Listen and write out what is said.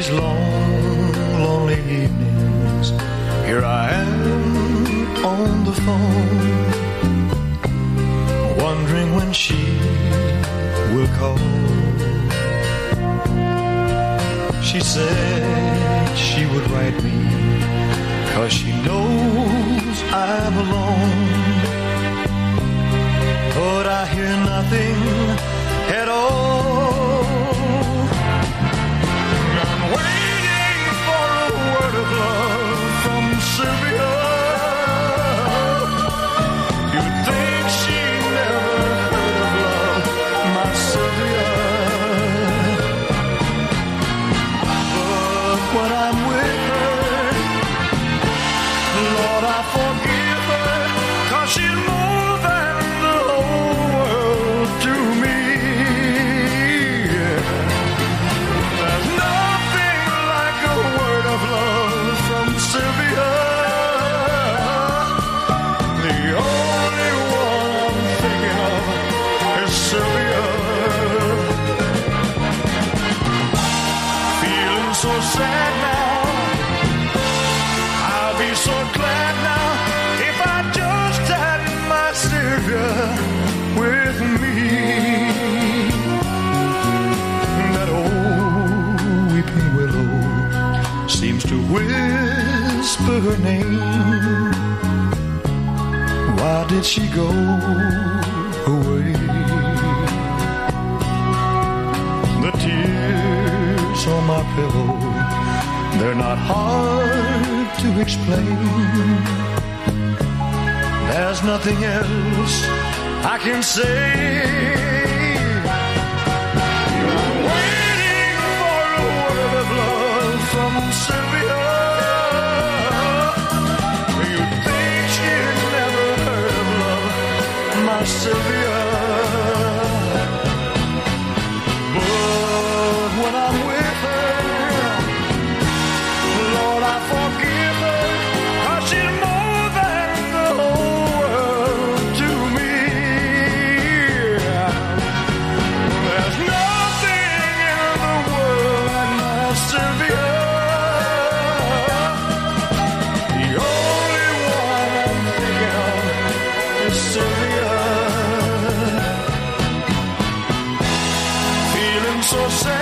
these long, lonely evenings, here I am on the phone, wondering when she will call. She said she would write me, cause she knows I'm alone. But I hear nothing at all. So sad now. I'll be so glad now if I just had my Sylvia with me. That old weeping willow seems to whisper her name. Why did she go my pillow, they're not hard to explain. There's nothing else I can say. so sad.